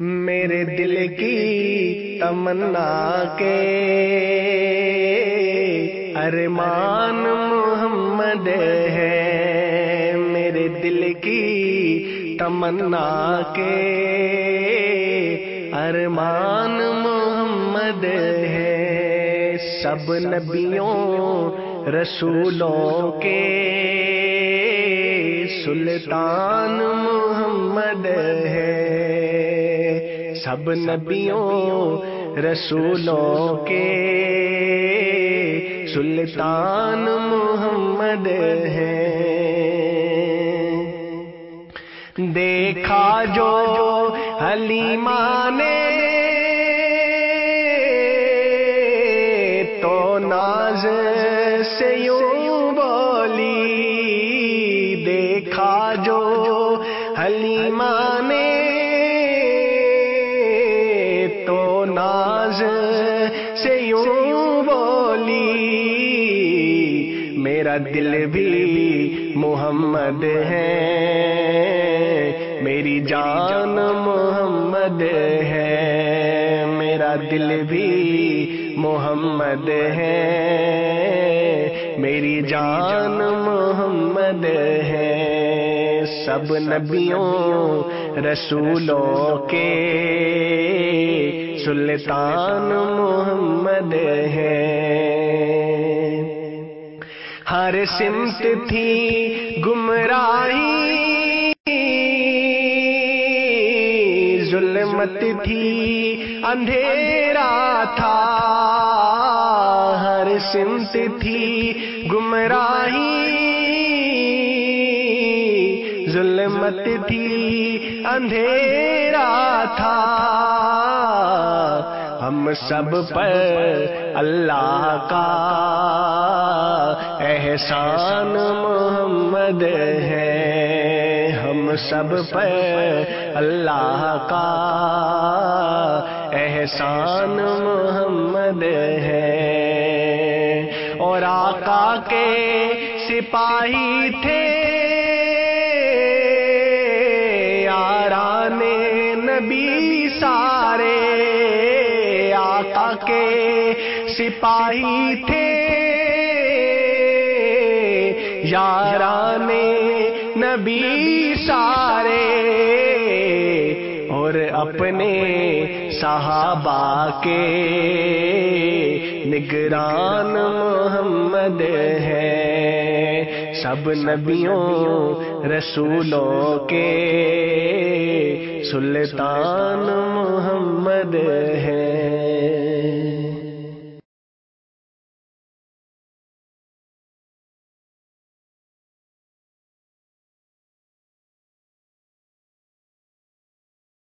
میرے دل کی تمنا کے۔ ارمان محمد ہے میرے دل کی تمنا کے۔ ارمان محمد ہے سب نبیوں، رسولوں کے۔ سلطان محمد سب نبیوں رسولوں کے سلطان محمد ہے۔ دیکھا جو حلیمہ نے تو ناز سے یوں بولی دیکھا جو حلیمہ نے یوں بولی، میرا دل بھی محمد ہے، میری جان محمد ہے، میرا دل بھی محمد ہے، میری جان محمد ہے۔ سب نبیوں، رسولوں کے سلطان محمد ہے۔ ہر سمت تھی گمراہی۔ ظلمت تھی، اندھیرا تھا۔ ہر سمت تھی گمراہی۔ ظلمت تھی، اندھیرا تھا۔ ہم سب پر اللہ کا احسان محمد ہے۔ ہم سب پر اللہ کا احسان محمد ہے۔ اور آقا کے سپاہی تھے۔ کے سپاہی تھے۔ یاران نبی سارے اور اپنے صحابہ کے نگران محمد ہے۔ سب نبیوں، رسولوں کے سلطان محمد ہے۔